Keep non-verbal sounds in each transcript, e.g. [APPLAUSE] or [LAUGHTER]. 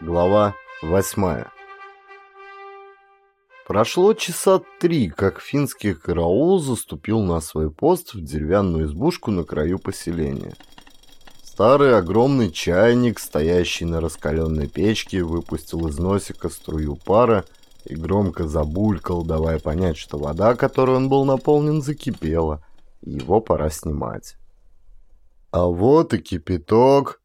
Глава восьмая Прошло часа три, как финский караул заступил на свой пост в деревянную избушку на краю поселения. Старый огромный чайник, стоящий на раскаленной печке, выпустил из носика струю пара и громко забулькал, давая понять, что вода, которой он был наполнен, закипела, и его пора снимать. А вот и кипяток.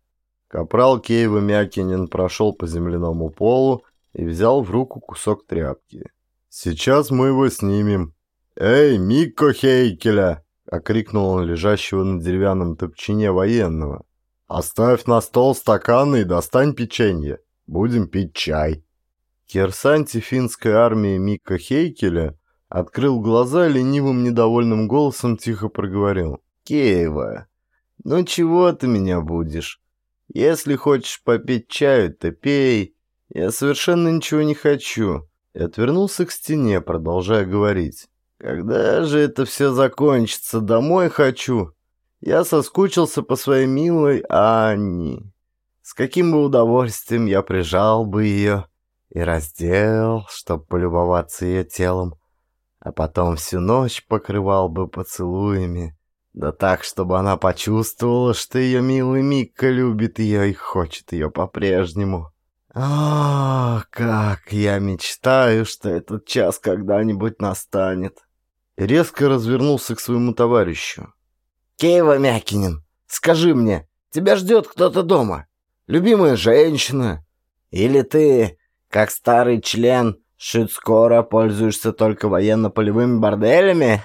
Капрал Кейва Мякинин прошел по земляному полу и взял в руку кусок тряпки. «Сейчас мы его снимем». «Эй, Микко Хейкеля!» — окрикнул он лежащего на деревянном топчине военного. «Оставь на стол стаканы и достань печенье. Будем пить чай». Керсанти финской армии Микко Хейкеля открыл глаза ленивым недовольным голосом тихо проговорил. «Киева, ну чего ты меня будешь? Если хочешь попить чаю, то пей. Я совершенно ничего не хочу и отвернулся к стене, продолжая говорить. «Когда же это все закончится? Домой хочу. Я соскучился по своей милой Анне. С каким бы удовольствием я прижал бы ее и раздел, чтоб полюбоваться ее телом, а потом всю ночь покрывал бы поцелуями, да так, чтобы она почувствовала, что ее милый Микка любит ее и хочет ее по-прежнему». «Ах, как я мечтаю, что этот час когда-нибудь настанет!» И резко развернулся к своему товарищу. «Кейва Мякинин, скажи мне, тебя ждет кто-то дома? Любимая женщина? Или ты, как старый член Шицкора, пользуешься только военно-полевыми борделями?»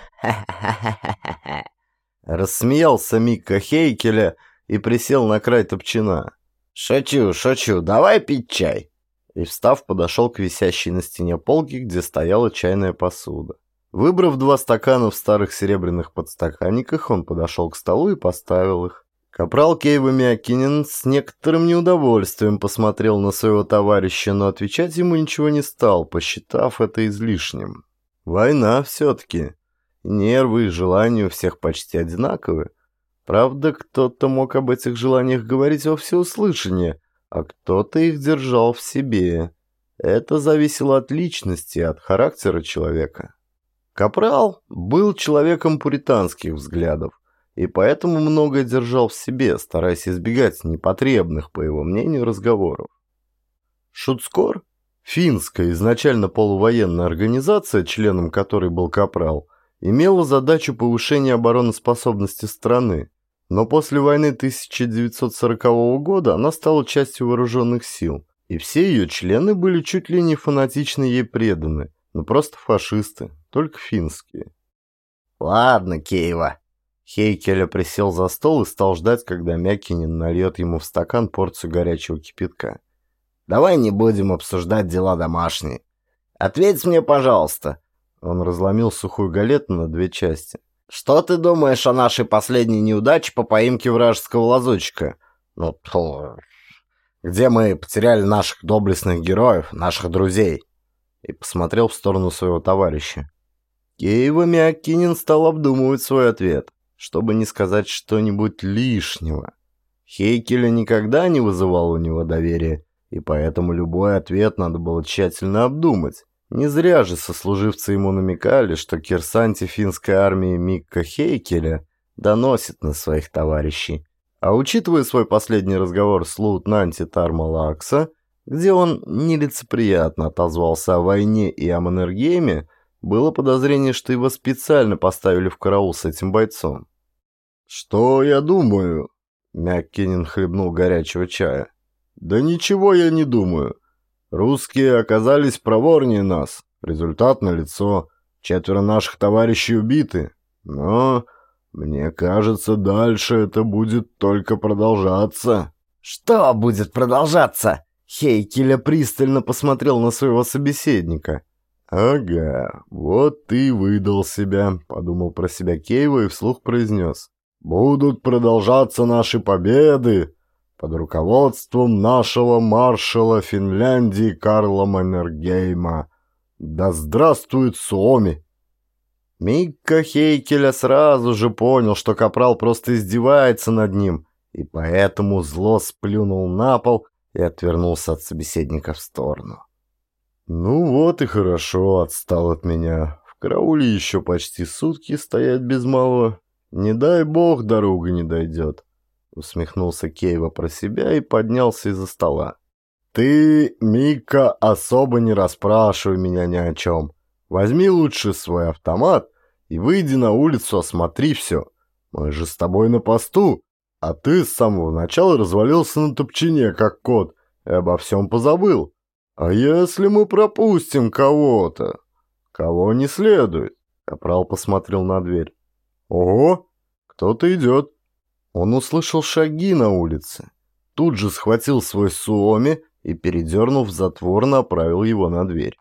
Рассмеялся Микка Хейкеля и присел на край топчина. «Шучу, шучу, давай пить чай!» И, встав, подошел к висящей на стене полке, где стояла чайная посуда. Выбрав два стакана в старых серебряных подстаканниках, он подошел к столу и поставил их. Капрал Кейва Миакинин с некоторым неудовольствием посмотрел на своего товарища, но отвечать ему ничего не стал, посчитав это излишним. Война все-таки. Нервы и желания у всех почти одинаковые. Правда, кто-то мог об этих желаниях говорить во всеуслышание, а кто-то их держал в себе. Это зависело от личности, от характера человека. Капрал был человеком пуританских взглядов, и поэтому многое держал в себе, стараясь избегать непотребных, по его мнению, разговоров. Шуцкор, финская изначально полувоенная организация, членом которой был Капрал, имела задачу повышения обороноспособности страны, но после войны 1940 года она стала частью вооруженных сил, и все ее члены были чуть ли не фанатично ей преданы, но просто фашисты, только финские. «Ладно, Кейва». Хейкеля присел за стол и стал ждать, когда Мякинин нальет ему в стакан порцию горячего кипятка. «Давай не будем обсуждать дела домашние. Ответь мне, пожалуйста». Он разломил сухую галету на две части. Что ты думаешь о нашей последней неудаче по поимке вражеского лазутчика? Ну, то... Где мы потеряли наших доблестных героев, наших друзей?» И посмотрел в сторону своего товарища. Кейва Миакинин стал обдумывать свой ответ, чтобы не сказать что-нибудь лишнего. Хейкеля никогда не вызывал у него доверия, и поэтому любой ответ надо было тщательно обдумать. Не зря же сослуживцы ему намекали, что кирсанти финской армии Микка Хейкеля доносит на своих товарищей. А учитывая свой последний разговор с лейтенанте Тармалакса, где он нелицеприятно отозвался о войне и о Маннергейме, было подозрение, что его специально поставили в караул с этим бойцом. «Что я думаю?» — Мяккинин хлебнул горячего чая. «Да ничего я не думаю. Русские оказались проворнее нас. Результат налицо. Четверо наших товарищей убиты. Но, мне кажется, дальше это будет только продолжаться. Что будет продолжаться? Хейкеля пристально посмотрел на своего собеседника. «Ага, вот ты выдал себя», — подумал про себя Кейва и вслух произнес. «Будут продолжаться наши победы, под руководством нашего маршала Финляндии Карла Маннергейма. Да здравствует Суоми! Микка Хейкеля сразу же понял, что Капрал просто издевается над ним, и поэтому зло сплюнул на пол и отвернулся от собеседника в сторону. «Ну вот и хорошо, отстал от меня. В карауле еще почти сутки стоять без малого. Не дай бог, дорога не дойдет». Усмехнулся Кейва про себя и поднялся из-за стола. «Ты, Мика, особо не расспрашивай меня ни о чем. Возьми лучше свой автомат и выйди на улицу, осмотри все. Мы же с тобой на посту, а ты с самого начала развалился на топчине, как кот, и обо всем позабыл. А если мы пропустим кого-то? Кого не следует?» Капрал посмотрел на дверь. «Ого, кто-то идет». Он услышал шаги на улице. Тут же схватил свой суоми и, передернув затвор, направил его на дверь.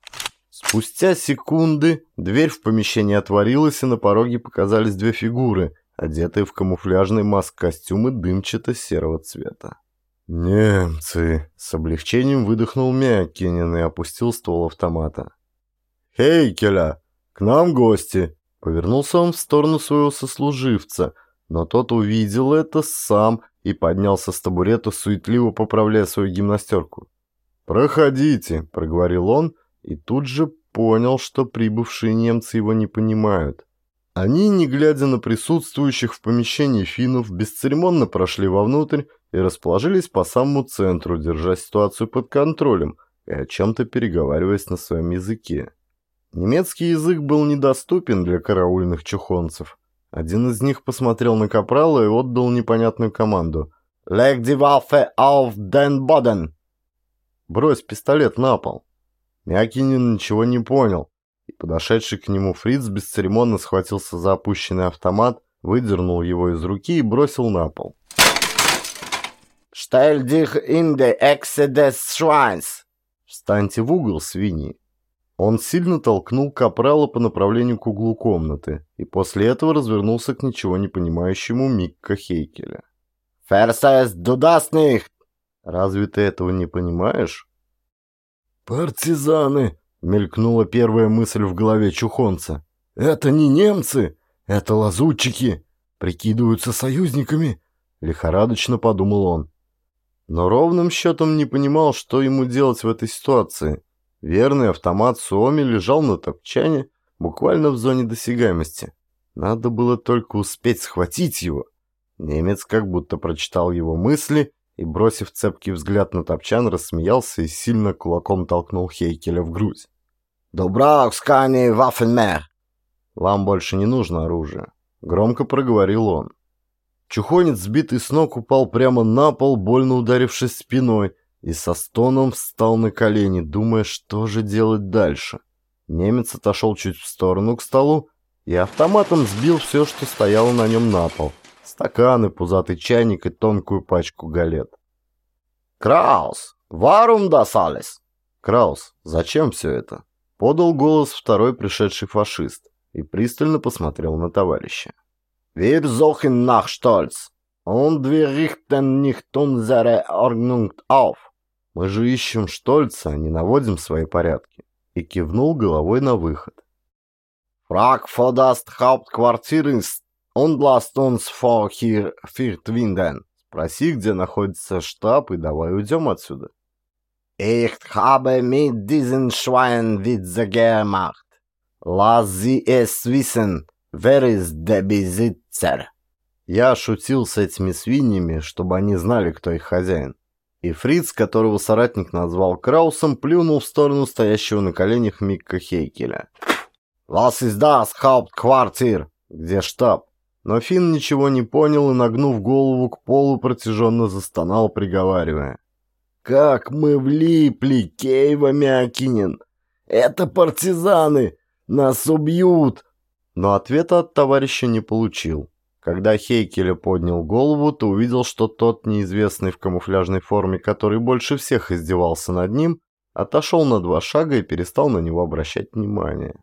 Спустя секунды дверь в помещении отворилась, и на пороге показались две фигуры, одетые в камуфляжный маск-костюмы дымчато-серого цвета. «Немцы!» — с облегчением выдохнул Мякинин и опустил ствол автомата. «Хейкеля! К нам гости!» Повернулся он в сторону своего сослуживца, но тот увидел это сам и поднялся с табурета, суетливо поправляя свою гимнастерку. «Проходите», — проговорил он, и тут же понял, что прибывшие немцы его не понимают. Они, не глядя на присутствующих в помещении финнов, бесцеремонно прошли вовнутрь и расположились по самому центру, держа ситуацию под контролем и о чем-то переговариваясь на своем языке. Немецкий язык был недоступен для караульных чухонцев. Один из них посмотрел на Капрала и отдал непонятную команду. «Leg die Waffe auf den Boden!» «Брось пистолет на пол!» Мякинин ничего не понял, и подошедший к нему фриц бесцеремонно схватился за опущенный автомат, выдернул его из руки и бросил на пол. «Stell dich in die Echse des Schweins!» «Встаньте в угол, свиньи!» Он сильно толкнул Капрала по направлению к углу комнаты и после этого развернулся к ничего не понимающему Микка Хейкеля. «Ферсес, du das nicht!» «Разве ты этого не понимаешь?» «Партизаны!» — мелькнула первая мысль в голове чухонца. «Это не немцы, это лазутчики! Прикидываются союзниками!» — лихорадочно подумал он. Но ровным счетом не понимал, что ему делать в этой ситуации. Верный автомат Суоми лежал на топчане, буквально в зоне досягаемости. Надо было только успеть схватить его. Немец как будто прочитал его мысли и, бросив цепкий взгляд на топчан, рассмеялся и сильно кулаком толкнул Хейкеля в грудь. «Дубравскани ваффенмер!» «Вам больше не нужно оружие», — громко проговорил он. Чухонец, сбитый с ног, упал прямо на пол, больно ударившись спиной, и со стоном встал на колени, думая, что же делать дальше. Немец отошел чуть в сторону к столу и автоматом сбил все, что стояло на нем на пол — стаканы, пузатый чайник и тонкую пачку галет. «Краус, варум дасалис?» «Краус, зачем все это?» Подал голос второй пришедший фашист и пристально посмотрел на товарища. «Wir suchen nach Stolz und wir richten nicht unsere Ordnung auf». «Мы же ищем Штольца, а не наводим свои порядки», и кивнул головой на выход. «Frag vor das Hauptquartier ist Он lasst uns vor hier finden. Спроси, где находится штаб, и давай уйдем отсюда. Ich habe mit diesen Schweinen Witze gemacht. Lass sie es wissen, wer ist der Besitzer. Я шутил с этими свиньями, чтобы они знали, кто их хозяин. И Фриц, которого соратник назвал Краусом, плюнул в сторону стоящего на коленях Микка Хейкеля. «Was ist das Hauptquartier?» «Где штаб?» Но Финн ничего не понял и, нагнув голову к полу, протяженно застонал, приговаривая. «Как мы влипли, Кейва Мякинин! Это партизаны! Нас убьют!» Но ответа от товарища не получил. Когда Хейкеля поднял голову, то увидел, что тот, неизвестный в камуфляжной форме, который больше всех издевался над ним, отошел на два шага и перестал на него обращать внимание.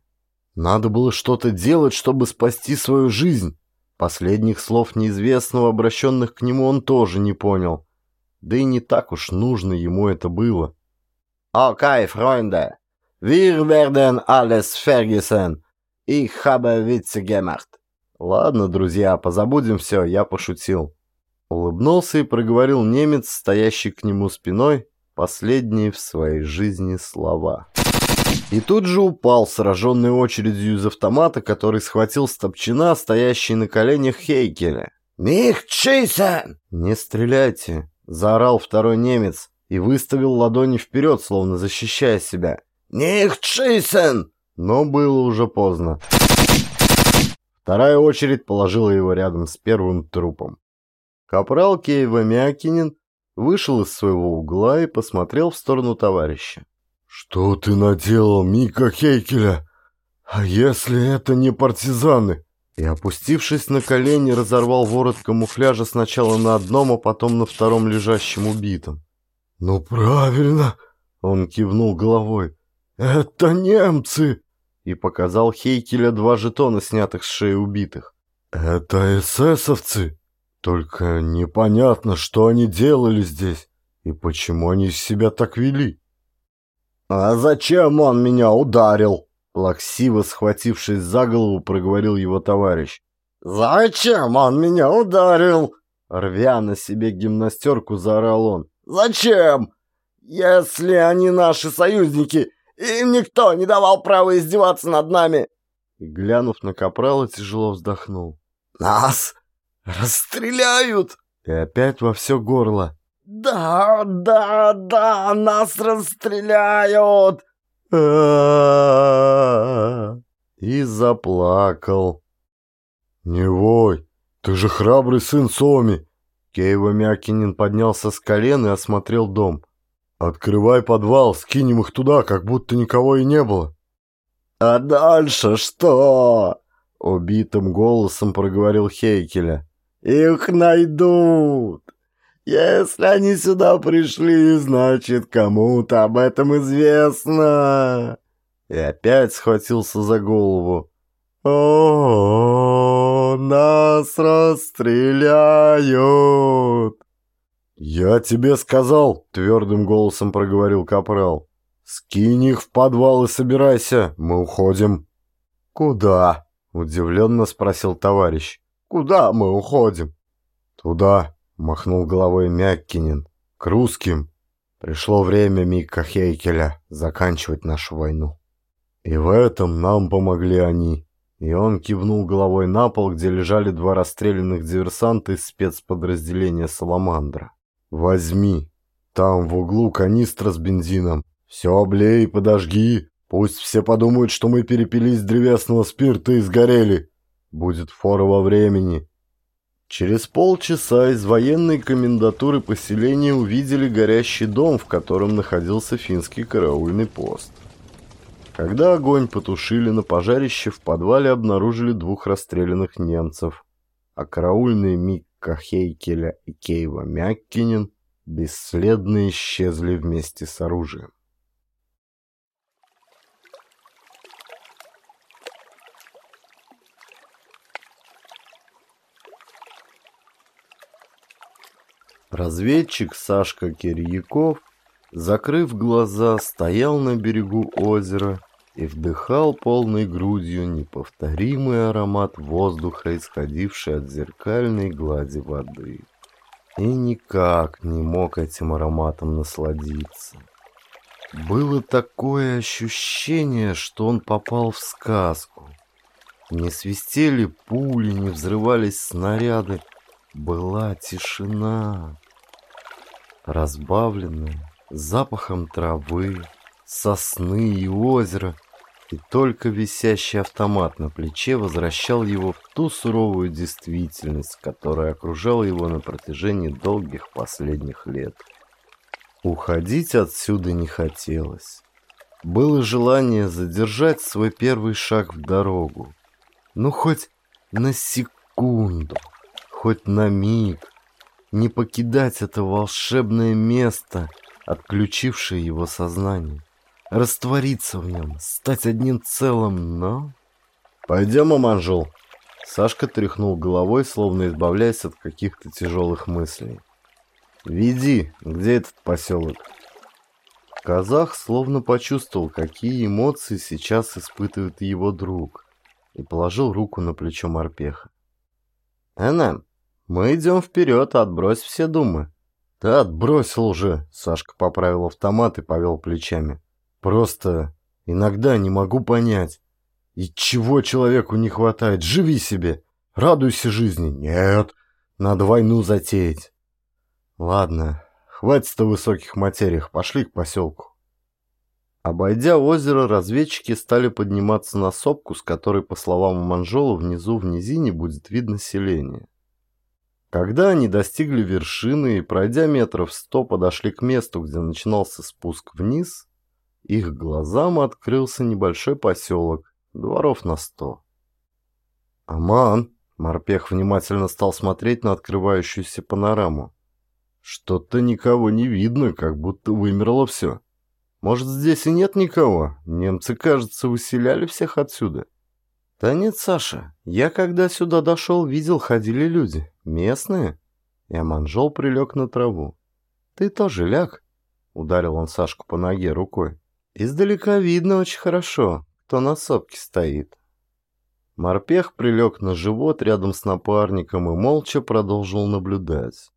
Надо было что-то делать, чтобы спасти свою жизнь. Последних слов неизвестного, обращенных к нему, он тоже не понял. Да и не так уж нужно ему это было. «Окей, Freunde, wir werden alles vergessen. Ich habe Witze gemacht». «Ладно, друзья, позабудем все, я пошутил». Улыбнулся и проговорил немец, стоящий к нему спиной, последние в своей жизни слова. И тут же упал, сраженный очередью из автомата, который схватил стопчина, стоящий на коленях Хейкеля. «Них Чисен!» «Не стреляйте!» — заорал второй немец и выставил ладони вперед, словно защищая себя. «Них Чисен!» Но было уже поздно. Вторая очередь положила его рядом с первым трупом. Капрал Кейва Мякинин вышел из своего угла и посмотрел в сторону товарища. «Что ты наделал, Мика Хейкеля? А если это не партизаны?» И, опустившись на колени, разорвал ворот камуфляжа сначала на одном, а потом на втором лежащем убитом. «Ну правильно!» — он кивнул головой. «Это немцы!» И показал Хейкеля два жетона, снятых с шеи убитых. «Это эсэсовцы!» Только непонятно, что они делали здесь и почему они себя так вели. «А зачем он меня ударил?» Плаксиво схватившись за голову, проговорил его товарищ. «Зачем он меня ударил?» Рвя на себе гимнастерку, заорал он. «Зачем? Если они наши союзники, им никто не давал права издеваться над нами!» И, глянув на Капрала, тяжело вздохнул. «Нас расстреляют!» И опять во все горло. «Да, да, да, нас расстреляют!» И заплакал. «Не вой, ты же храбрый сын Соми!» Кейва Мякинин поднялся с колен и осмотрел дом. «Открывай подвал, скинем их туда, как будто никого и не было». «А дальше что?» — убитым голосом проговорил Хейкеля. «Их найдут!» Если они сюда пришли, значит, кому-то об этом известно. И опять схватился за голову. О, нас расстреляют. Я тебе сказал, твердым голосом проговорил капрал. Скинь их в подвал и собирайся, мы уходим. Куда? Удивленно спросил товарищ. Куда мы уходим? Туда, Махнул головой Мяккинин. К русским. Пришло время Мика Хейкеля заканчивать нашу войну. И в этом нам помогли они. И он кивнул головой на пол, где лежали два расстрелянных диверсанта из спецподразделения «Саламандра». «Возьми. Там в углу канистра с бензином. Все облей и подожги. Пусть все подумают, что мы перепились древесного спирта и сгорели. Будет фора во времени. Через полчаса из военной комендатуры поселения увидели горящий дом, в котором находился финский караульный пост. Когда огонь потушили, на пожарище в подвале обнаружили двух расстрелянных немцев, а караульные Микка Хейкеля и Кейва Мяккинин бесследно исчезли вместе с оружием. Разведчик Сашка Кирьяков, закрыв глаза, стоял на берегу озера и вдыхал полной грудью неповторимый аромат воздуха, исходивший от зеркальной глади воды. И никак не мог этим ароматом насладиться. Было такое ощущение, что он попал в сказку. Не свистели пули, не взрывались снаряды. Была тишина разбавленная запахом травы, сосны и озера, и только висящий автомат на плече возвращал его в ту суровую действительность, которая окружала его на протяжении долгих последних лет. Уходить отсюда не хотелось. Было желание задержать свой первый шаг в дорогу. Ну, хоть на секунду, хоть на миг, не покидать это волшебное место, отключившее его сознание, раствориться в нем, стать одним целым, но... «Пойдем, Аманжул!» Сашка тряхнул головой, словно избавляясь от каких-то тяжелых мыслей. «Веди, где этот поселок?» Казах словно почувствовал, какие эмоции сейчас испытывает его друг, и положил руку на плечо морпеха. «Энем, мы идем вперед, отбрось все думы. Да отбросил уже, Сашка поправил автомат и повел плечами. Просто иногда не могу понять. И чего человеку не хватает? Живи себе, радуйся жизни. Нет, надо войну затеять. Ладно, хватит о высоких материях, пошли к поселку. Обойдя озеро, разведчики стали подниматься на сопку, с которой, по словам Манжола, внизу в низине будет видно селение. Когда они достигли вершины и, пройдя метров сто, подошли к месту, где начинался спуск вниз, их глазам открылся небольшой поселок, дворов на сто. «Аман!» — Морпех внимательно стал смотреть на открывающуюся панораму. «Что-то никого не видно, как будто вымерло все». Может, здесь и нет никого? Немцы, кажется, выселяли всех отсюда. Да нет, Саша, я когда сюда дошел, видел, ходили люди. Местные. И Аманжол прилег на траву. Ты тоже ляг. Ударил он Сашку по ноге рукой. Издалека видно очень хорошо, кто на сопке стоит. Морпех прилег на живот рядом с напарником и молча продолжил наблюдать.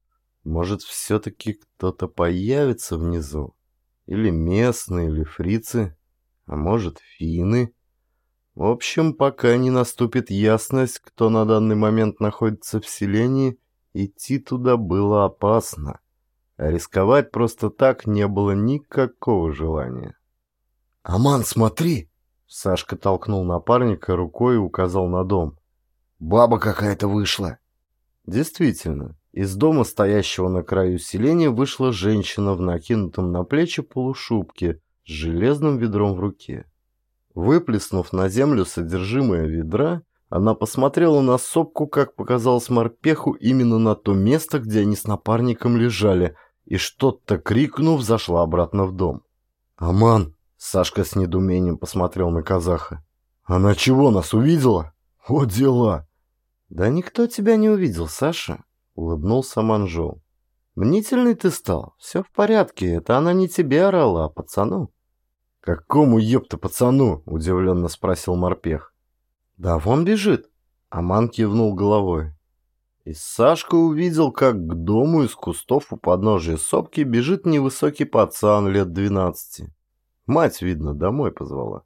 Может, все-таки кто-то появится внизу? Или местные, или фрицы, а может, финны. В общем, пока не наступит ясность, кто на данный момент находится в селении, идти туда было опасно. А рисковать просто так не было никакого желания. «Аман, смотри!» Сашка толкнул напарника рукой и указал на дом. «Баба какая-то вышла!» Действительно, из дома, стоящего на краю селения, вышла женщина в накинутом на плечи полушубке с железным ведром в руке. Выплеснув на землю содержимое ведра, она посмотрела на сопку, как показалось морпеху, именно на то место, где они с напарником лежали, и что-то крикнув, зашла обратно в дом. «Аман!» — Сашка с недоумением посмотрел на казаха. «Она чего, нас увидела? Вот дела!» «Да никто тебя не увидел, Саша», — улыбнулся Манжол. «Мнительный ты стал. Все в порядке. Это она не тебе орала, а пацану». «Какому, ёпта, пацану?» — удивленно спросил морпех. «Да вон бежит». Аман кивнул головой. И Сашка увидел, как к дому из кустов у подножия сопки бежит невысокий пацан лет двенадцати. Мать, видно, домой позвала.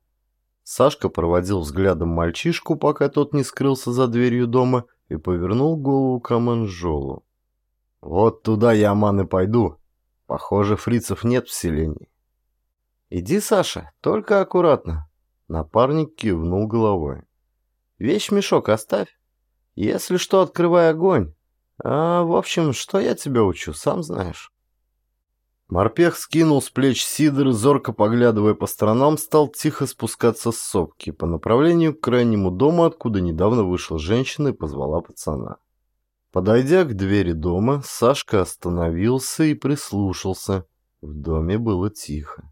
Сашка проводил взглядом мальчишку, пока тот не скрылся за дверью дома, и повернул голову к Аманжолу. «Вот туда я, Аман, и пойду. Похоже, фрицев нет в селении». «Иди, Саша, только аккуратно». Напарник кивнул головой. «Вещь-мешок оставь. Если что, открывай огонь. А, в общем, что я тебя учу, сам знаешь». Морпех скинул с плеч Сидор зорко поглядывая по сторонам, стал тихо спускаться с сопки по направлению к крайнему дому, откуда недавно вышла женщина и позвала пацана. Подойдя к двери дома, Сашка остановился и прислушался. В доме было тихо.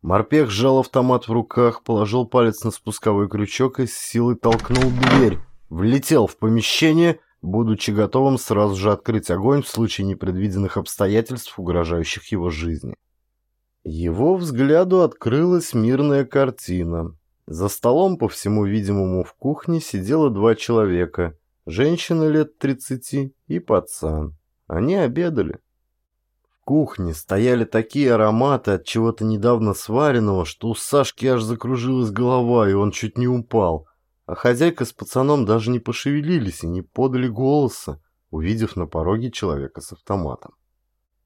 Морпех сжал автомат в руках, положил палец на спусковой крючок и с силой толкнул дверь. Влетел в помещение будучи готовым сразу же открыть огонь в случае непредвиденных обстоятельств, угрожающих его жизни. Его взгляду открылась мирная картина. За столом, по всему видимому, в кухне сидело два человека. Женщина лет тридцати и пацан. Они обедали. В кухне стояли такие ароматы от чего-то недавно сваренного, что у Сашки аж закружилась голова, и он чуть не упал а хозяйка с пацаном даже не пошевелились и не подали голоса, увидев на пороге человека с автоматом.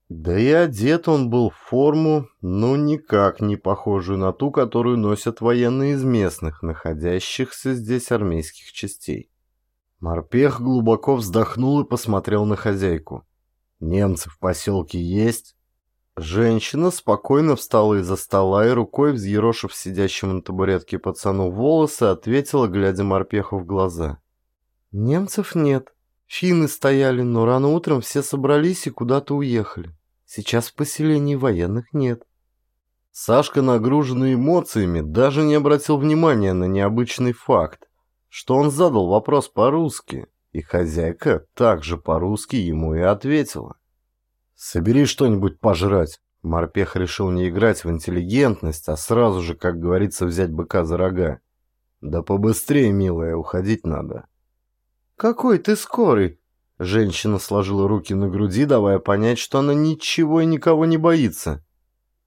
Да и одет он был в форму, ну никак не похожую на ту, которую носят военные из местных, находящихся здесь армейских частей. Морпех глубоко вздохнул и посмотрел на хозяйку. «Немцы в поселке есть?» Женщина спокойно встала из-за стола и рукой, взъерошив сидящему на табуретке пацану волосы, ответила, глядя морпеху в глаза. «Немцев нет. Финны стояли, но рано утром все собрались и куда-то уехали. Сейчас в поселении военных нет». Сашка, нагруженный эмоциями, даже не обратил внимания на необычный факт, что он задал вопрос по-русски, и хозяйка также по-русски ему и ответила. «Собери что-нибудь пожрать». Морпех решил не играть в интеллигентность, а сразу же, как говорится, взять быка за рога. «Да побыстрее, милая, уходить надо». «Какой ты скорый!» Женщина сложила руки на груди, давая понять, что она ничего и никого не боится.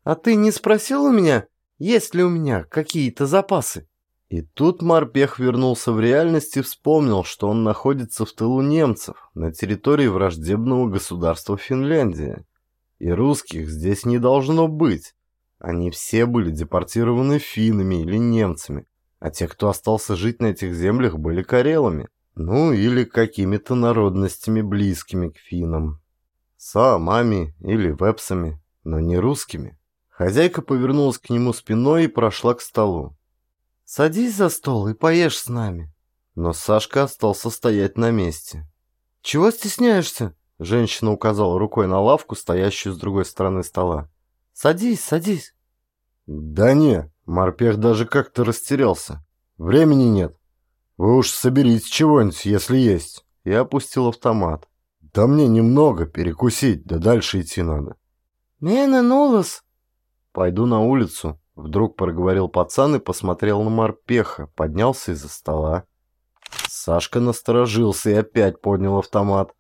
«А ты не спросил у меня, есть ли у меня какие-то запасы?» И тут морпех вернулся в реальность и вспомнил, что он находится в тылу немцев, на территории враждебного государства Финляндия. И русских здесь не должно быть. Они все были депортированы финнами или немцами, а те, кто остался жить на этих землях, были карелами. Ну, или какими-то народностями, близкими к финнам. Саамами или вепсами, но не русскими. Хозяйка повернулась к нему спиной и прошла к столу. «Садись за стол и поешь с нами». Но Сашка остался стоять на месте. «Чего стесняешься?» Женщина указала рукой на лавку, стоящую с другой стороны стола. «Садись, садись». «Да не», морпех даже как-то растерялся. «Времени нет. Вы уж соберите чего-нибудь, если есть». Я опустил автомат. «Да мне немного перекусить, да дальше идти надо». «Мена нулос». «Пойду на улицу», Вдруг проговорил пацан и посмотрел на морпеха, поднялся из-за стола. Сашка насторожился и опять поднял автомат.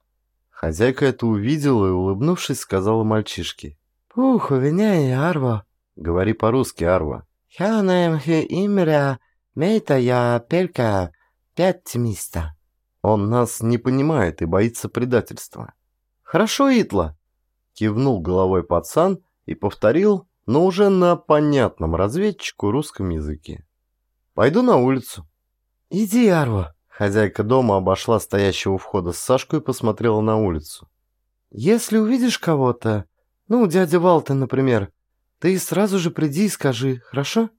Хозяйка это увидела и, улыбнувшись, сказала мальчишке. «Пух, у меня и Арва». «Говори по-русски, Арва». «Хянем хи имря, мейта я пелька пять миста». «Он нас не понимает и боится предательства». «Хорошо, Итла», — кивнул головой пацан и повторил но уже на понятном разведчику русском языке. «Пойду на улицу». «Иди, Арва». Хозяйка дома обошла стоящего у входа с Сашкой и посмотрела на улицу. «Если увидишь кого-то, ну, дядя Валта, например, ты сразу же приди и скажи, хорошо?»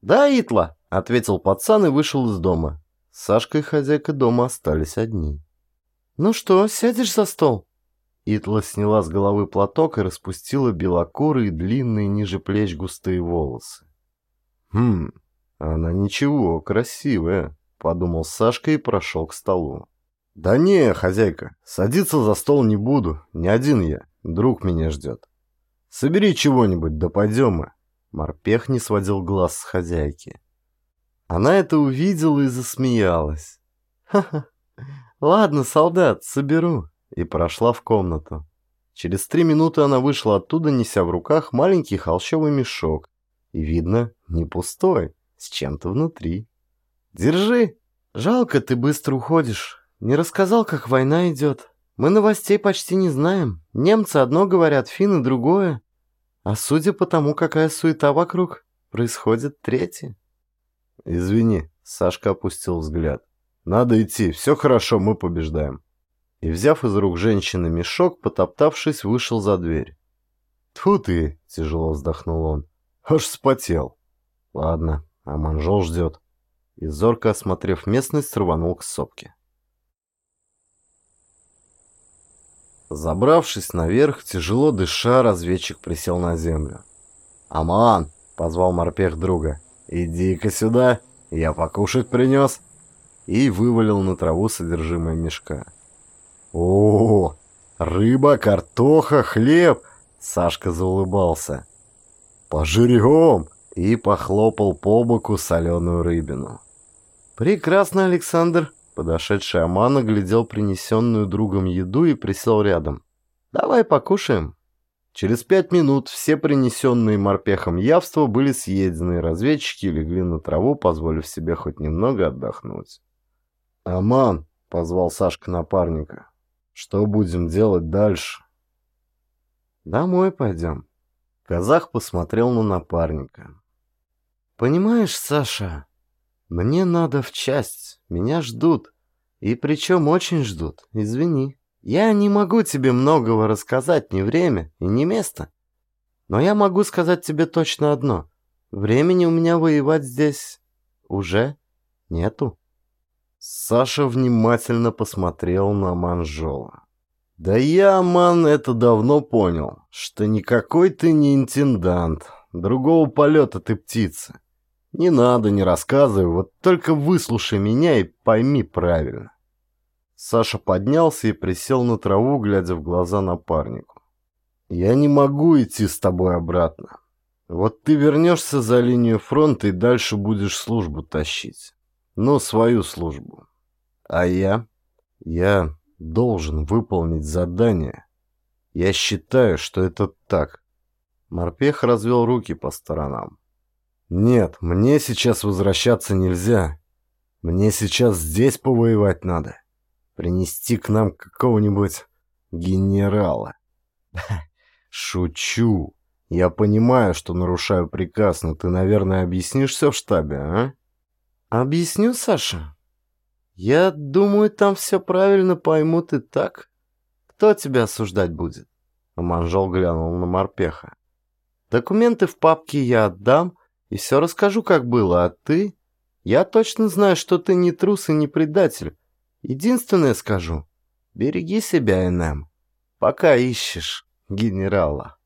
«Да, Итла», — ответил пацан и вышел из дома. Сашка и хозяйка дома остались одни. «Ну что, сядешь за стол?» Итла сняла с головы платок и распустила белокурые, длинные ниже плеч густые волосы. «Хм, она ничего, красивая», — подумал Сашка и прошел к столу. «Да не, хозяйка, садиться за стол не буду, не один я, друг меня ждет. Собери чего-нибудь, да пойдем мы». Морпех не сводил глаз с хозяйки. Она это увидела и засмеялась. «Ха-ха, ладно, солдат, соберу» и прошла в комнату. Через три минуты она вышла оттуда, неся в руках маленький холщовый мешок. И, видно, не пустой, с чем-то внутри. «Держи! Жалко, ты быстро уходишь. Не рассказал, как война идет. Мы новостей почти не знаем. Немцы одно говорят, финны другое. А судя по тому, какая суета вокруг, происходит третье». «Извини», — Сашка опустил взгляд. «Надо идти. Все хорошо, мы побеждаем» и, взяв из рук женщины мешок, потоптавшись, вышел за дверь. «Тьфу ты!» — тяжело вздохнул он. «Аж спотел!» «Ладно, а манжол ждет». И зорко осмотрев местность, рванул к сопке. Забравшись наверх, тяжело дыша, разведчик присел на землю. «Аман!» — позвал морпех друга. «Иди-ка сюда, я покушать принес!» И вывалил на траву содержимое мешка. О, рыба, картоха, хлеб. Сашка заулыбался. Пожрем! И похлопал по боку соленую рыбину. Прекрасно, Александр. Подошедший Аман оглядел принесенную другом еду и присел рядом. Давай покушаем. Через пять минут все принесенные морпехом явства были съедены, разведчики легли на траву, позволив себе хоть немного отдохнуть. «Аман!» — позвал Сашка напарника. Что будем делать дальше? Домой пойдем. Казах посмотрел на напарника. Понимаешь, Саша, мне надо в часть. Меня ждут. И причем очень ждут. Извини. Я не могу тебе многого рассказать, ни время и ни место. Но я могу сказать тебе точно одно. Времени у меня воевать здесь уже нету. Саша внимательно посмотрел на Манжола. «Да я, ман, это давно понял, что никакой ты не интендант, другого полета ты птица. Не надо, не рассказывай, вот только выслушай меня и пойми правильно». Саша поднялся и присел на траву, глядя в глаза напарнику. «Я не могу идти с тобой обратно. Вот ты вернешься за линию фронта и дальше будешь службу тащить. Ну, свою службу. А я? Я... должен выполнить задание. Я считаю, что это так. Морпех развел руки по сторонам. Нет, мне сейчас возвращаться нельзя. Мне сейчас здесь повоевать надо. Принести к нам какого-нибудь генерала. [LAUGHS] Шучу. Я понимаю, что нарушаю приказ, но ты, наверное, объяснишь все в штабе, а? Объясню, Саша. Я думаю, там все правильно поймут и так. Кто тебя осуждать будет? Манжол глянул на морпеха. Документы в папке я отдам и все расскажу, как было, а ты... Я точно знаю, что ты не трус и не предатель. Единственное скажу, береги себя, НМ, пока ищешь генерала.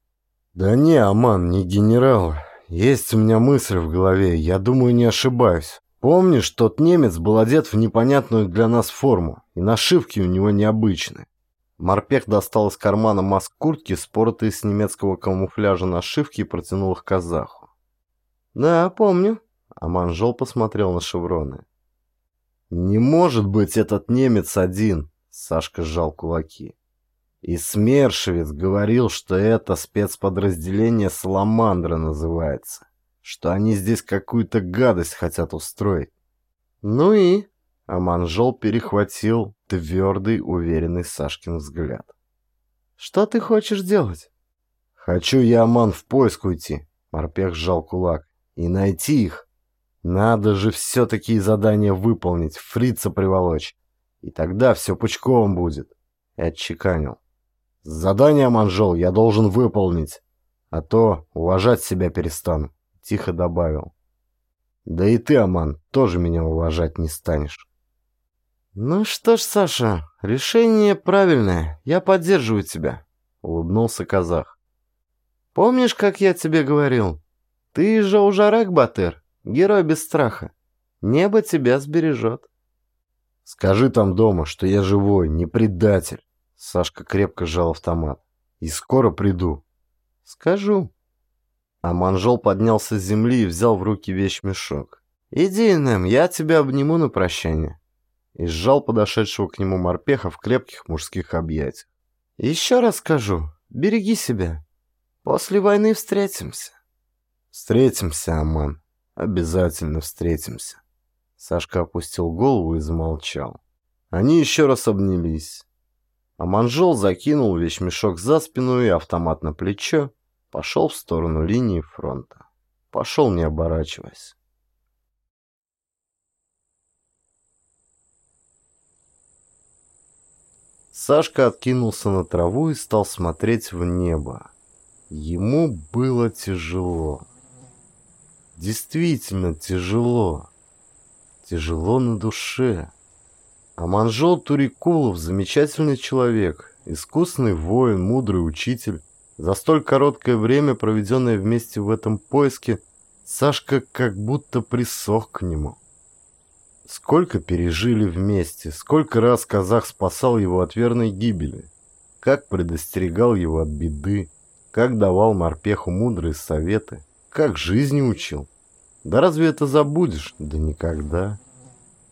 Да не, Аман, не генерал. Есть у меня мысль в голове, я думаю, не ошибаюсь. Помнишь, тот немец был одет в непонятную для нас форму, и нашивки у него необычные. Морпех достал из кармана маск куртки, споротые с немецкого камуфляжа нашивки и протянул их казаху. «Да, помню», — Аманжол посмотрел на шевроны. «Не может быть этот немец один!» — Сашка сжал кулаки. И Смершевец говорил, что это спецподразделение «Саламандра» называется. Что они здесь какую-то гадость хотят устроить. Ну и? А Манжол перехватил твердый, уверенный Сашкин взгляд. Что ты хочешь делать? Хочу я, Аман, в поиск уйти. Морпех сжал кулак. И найти их. Надо же все-таки задание выполнить, фрица приволочь. И тогда все пучковым будет. И отчеканил. Задание, Манжол, я должен выполнить, а то уважать себя перестану, тихо добавил. Да и ты, Аман, тоже меня уважать не станешь. Ну что ж, Саша, решение правильное, я поддерживаю тебя, улыбнулся казах. Помнишь, как я тебе говорил? Ты же Ужарак Батыр, герой без страха. Небо тебя сбережет. Скажи там дома, что я живой, не предатель. Сашка крепко сжал автомат. «И скоро приду». «Скажу». А Манжол поднялся с земли и взял в руки вещмешок. «Иди, Нэм, я тебя обниму на прощание». И сжал подошедшего к нему морпеха в крепких мужских объятиях. «Еще раз скажу, береги себя. После войны встретимся». «Встретимся, Аман. Обязательно встретимся». Сашка опустил голову и замолчал. Они еще раз обнялись. А манжол закинул вещмешок за спину и автомат на плечо, пошел в сторону линии фронта. Пошел, не оборачиваясь. Сашка откинулся на траву и стал смотреть в небо. Ему было тяжело. Действительно тяжело. Тяжело на душе. А Манжол Турикулов замечательный человек, искусный воин, мудрый учитель. За столь короткое время, проведенное вместе в этом поиске, Сашка как будто присох к нему. Сколько пережили вместе, сколько раз казах спасал его от верной гибели, как предостерегал его от беды, как давал морпеху мудрые советы, как жизни учил. Да разве это забудешь? Да никогда.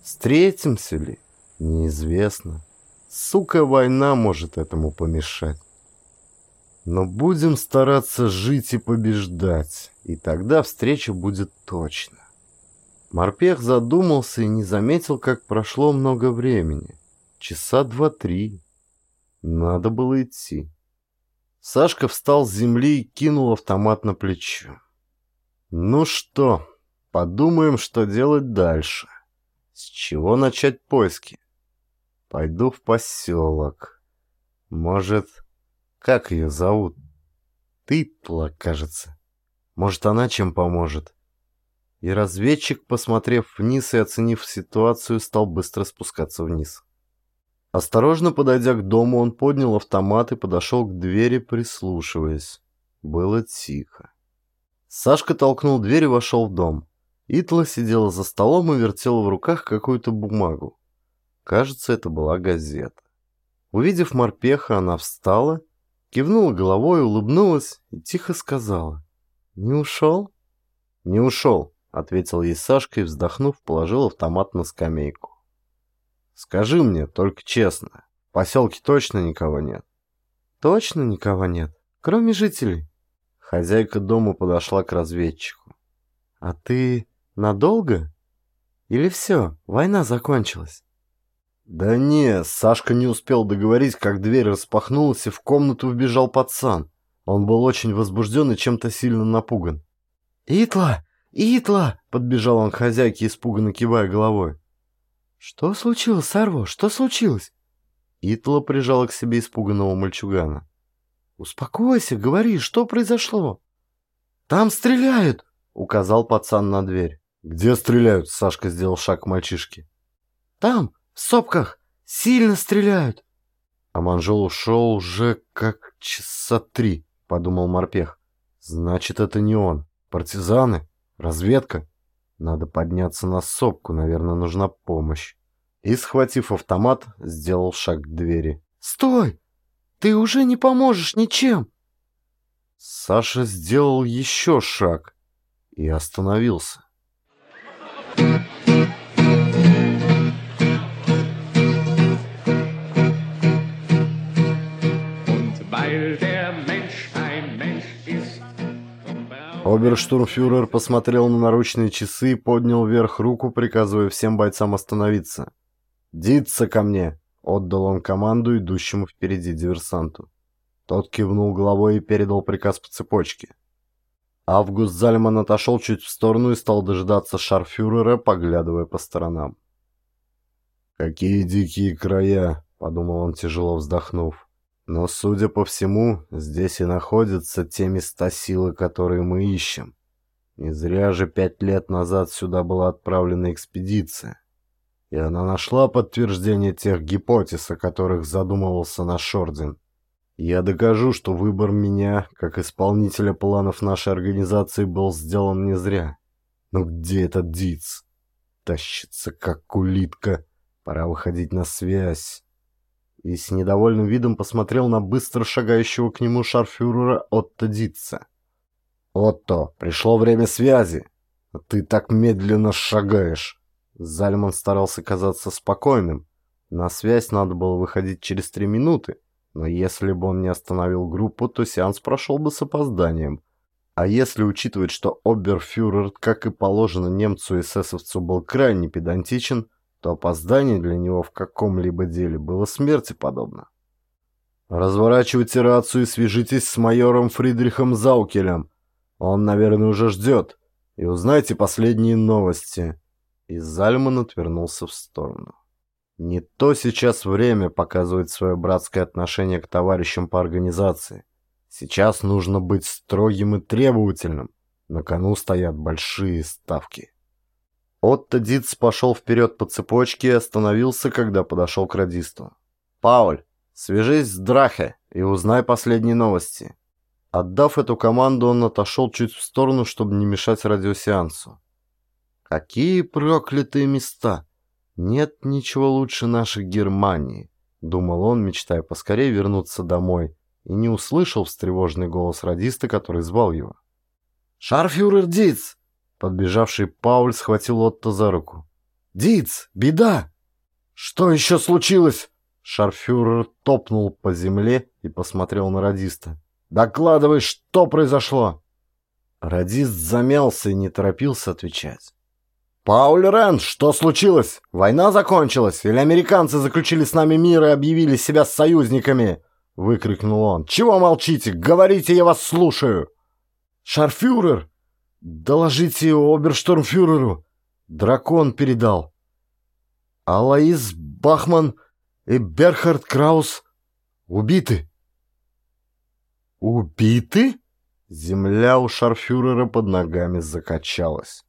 Встретимся ли? Неизвестно. Сука, война может этому помешать. Но будем стараться жить и побеждать, и тогда встреча будет точно. Морпех задумался и не заметил, как прошло много времени. Часа два-три. Надо было идти. Сашка встал с земли и кинул автомат на плечо. Ну что, подумаем, что делать дальше. С чего начать поиски? Пойду в поселок. Может, как ее зовут? Тытла, кажется. Может, она чем поможет? И разведчик, посмотрев вниз и оценив ситуацию, стал быстро спускаться вниз. Осторожно подойдя к дому, он поднял автомат и подошел к двери, прислушиваясь. Было тихо. Сашка толкнул дверь и вошел в дом. Итла сидела за столом и вертела в руках какую-то бумагу. Кажется, это была газета. Увидев морпеха, она встала, кивнула головой, улыбнулась и тихо сказала. «Не ушел?» «Не ушел», — ответил ей Сашка и, вздохнув, положил автомат на скамейку. «Скажи мне, только честно, В поселке точно никого нет?» «Точно никого нет, кроме жителей». Хозяйка дома подошла к разведчику. «А ты надолго? Или все, война закончилась?» «Да не, Сашка не успел договорить, как дверь распахнулась, и в комнату вбежал пацан. Он был очень возбужден и чем-то сильно напуган. «Итла! Итла!» — подбежал он к хозяйке, испуганно кивая головой. «Что случилось, Сарво? Что случилось?» Итла прижала к себе испуганного мальчугана. «Успокойся, говори, что произошло?» «Там стреляют!» — указал пацан на дверь. «Где стреляют?» — Сашка сделал шаг к мальчишке. «Там, в сопках, сильно стреляют!» А Манжол ушел уже как часа три подумал морпех. Значит, это не он. Партизаны? Разведка? Надо подняться на сопку, наверное, нужна помощь. И, схватив автомат, сделал шаг к двери. «Стой! Ты уже не поможешь ничем!» Саша сделал еще шаг и остановился. Оберштурмфюрер посмотрел на наручные часы и поднял вверх руку, приказывая всем бойцам остановиться. «Диться ко мне!» — отдал он команду идущему впереди диверсанту. Тот кивнул головой и передал приказ по цепочке. Август Зальман отошел чуть в сторону и стал дожидаться шарфюрера, поглядывая по сторонам. «Какие дикие края!» — подумал он, тяжело вздохнув. Но, судя по всему, здесь и находятся те места силы, которые мы ищем. Не зря же пять лет назад сюда была отправлена экспедиция. И она нашла подтверждение тех гипотез, о которых задумывался наш орден. Я докажу, что выбор меня, как исполнителя планов нашей организации, был сделан не зря. Но где этот Диц? Тащится, как улитка. Пора выходить на связь и с недовольным видом посмотрел на быстро шагающего к нему шарфюрера Отто Дитца. «Отто, пришло время связи. Ты так медленно шагаешь». Зальман старался казаться спокойным. На связь надо было выходить через три минуты, но если бы он не остановил группу, то сеанс прошел бы с опозданием. А если учитывать, что оберфюрер, как и положено немцу и эсэсовцу, был крайне педантичен, то опоздание для него в каком-либо деле было смерти подобно. «Разворачивайте рацию и свяжитесь с майором Фридрихом Заукелем. Он, наверное, уже ждет. И узнайте последние новости». И Зальман отвернулся в сторону. Не то сейчас время показывать свое братское отношение к товарищам по организации. Сейчас нужно быть строгим и требовательным. На кону стоят большие ставки. Отто Диц пошел вперед по цепочке и остановился, когда подошел к радисту. «Пауль, свяжись с Драхе и узнай последние новости». Отдав эту команду, он отошел чуть в сторону, чтобы не мешать радиосеансу. «Какие проклятые места! Нет ничего лучше нашей Германии!» — думал он, мечтая поскорее вернуться домой, и не услышал встревоженный голос радиста, который звал его. «Шарфюрер Диц!» Подбежавший Пауль схватил Отто за руку. «Диц, беда!» «Что еще случилось?» Шарфюрер топнул по земле и посмотрел на радиста. «Докладывай, что произошло?» Радист замялся и не торопился отвечать. «Пауль Рен, что случилось? Война закончилась? Или американцы заключили с нами мир и объявили себя союзниками?» Выкрикнул он. «Чего молчите? Говорите, я вас слушаю!» «Шарфюрер, «Доложите оберштурмфюреру!» Дракон передал. Алаис Бахман и Берхард Краус убиты. Убиты? Земля у шарфюрера под ногами закачалась.